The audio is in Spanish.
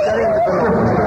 Excelente,